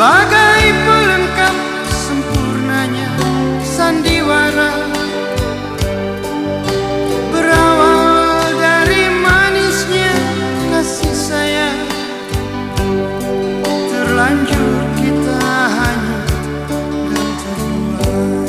Sebagai pelengkap sempurnanya sandiwara Berawal dari manisnya kasih sayang. Terlanjur kita hanya dan terbuai